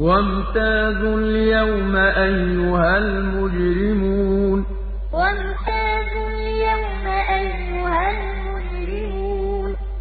وامتازوا اليوم أيها المجرمون. وامتازوا